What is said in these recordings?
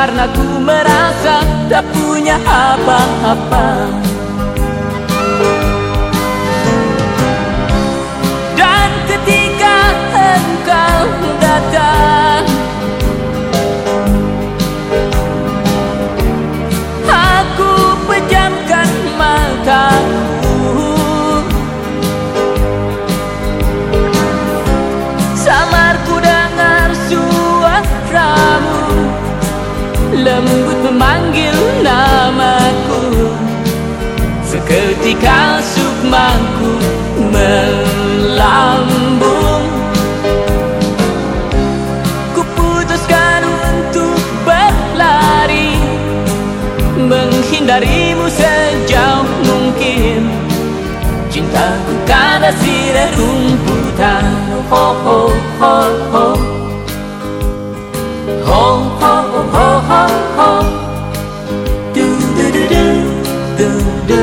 karena ku merasa tak punya apa-apa Lembut memanggil namaku Seketika sukmaku melambung Kuputuskan untuk berlari Menghindarimu sejauh mungkin Cintaku karena rerumputan rumputan Oh oh oh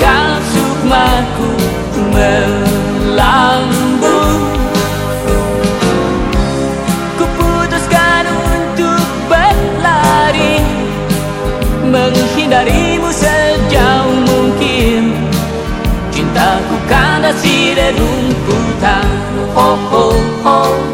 Seketika sukmaku melambung. Kuputuskan untuk berlari Menghindarimu sejauh mungkin. Cintaku kandas di rumputan Oh oh